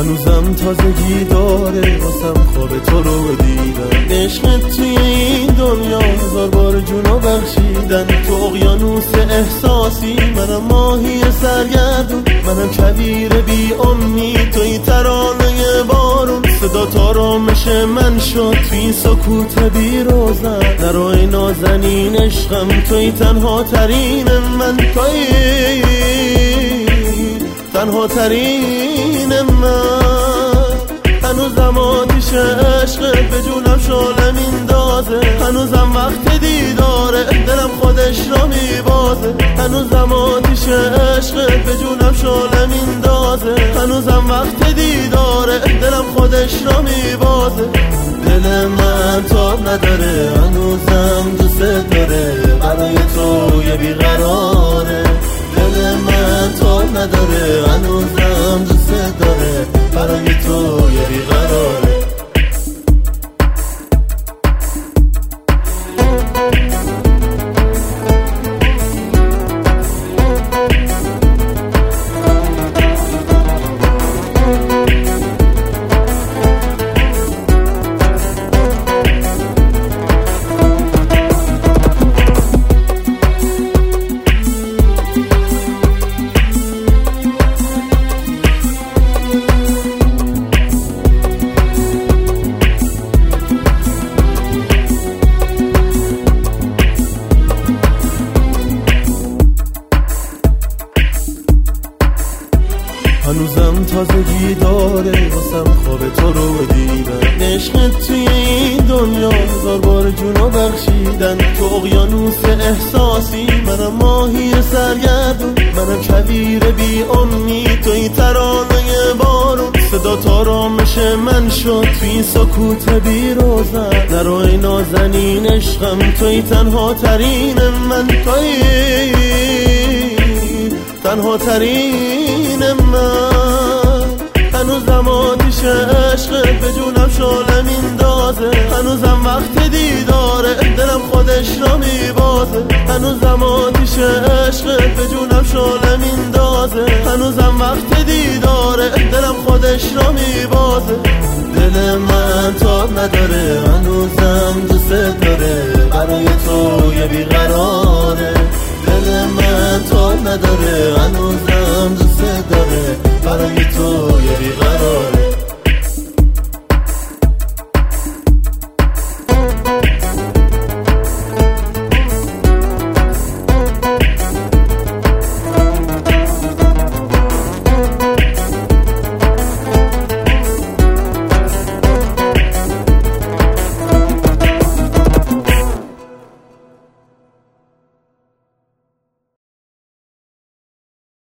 هنوزم تازگی داره واسم خواب تو رو دیدن عشق توی این دنیا هزار بار جونو بخشیدن. تو اقیانوس احساسی منم ماهی سرگردون. منم کبیر بی امنی توی ترانه بارون. صدا تا تارامش من شد توی سکوت بی روزن در نازنین عشقم توی تنها ترین من. توی تنها ترین من. هنوزم آتیش عشق به جونم شعله میندازه هنوزم وقت دیداره دلم خودش را میبازه. هنوزم آتیش عشق به جونم شعله میندازه هنوزم وقت دیداره دلم خودش را میبازه. دل من تاب نداره هنوزم دوست داره. برای تو یه بیقراره. نداره هنوزم دوست داره. برای تو یه بیقراره. تازگی داره واسم خواب تو رو دیدن عشق توی این دنیا هزار بار جونو بخشیدن. تو اقیانوس احساسی منم ماهی سرگردون. منم کویر بی امید توی ترانه بارون. صدا تارامش من شد توی سکوت بی روزن نروی نازنین عشقم توی تنها ترین من توی تنها ترین من. هنوزم آتیش عشق به جونم شعله میندازه هنوزم وقت دیداره دلم خودش را میبازه. هنوزم آتیش عشق به جونم شعله میندازه هنوزم وقت دیداره دلم خودش را میبازه. دل من تاب نداره هنوزم دوست داره. برای تو یه بیقراره. دل من تو نداره هنوزم دوست داره. برای تو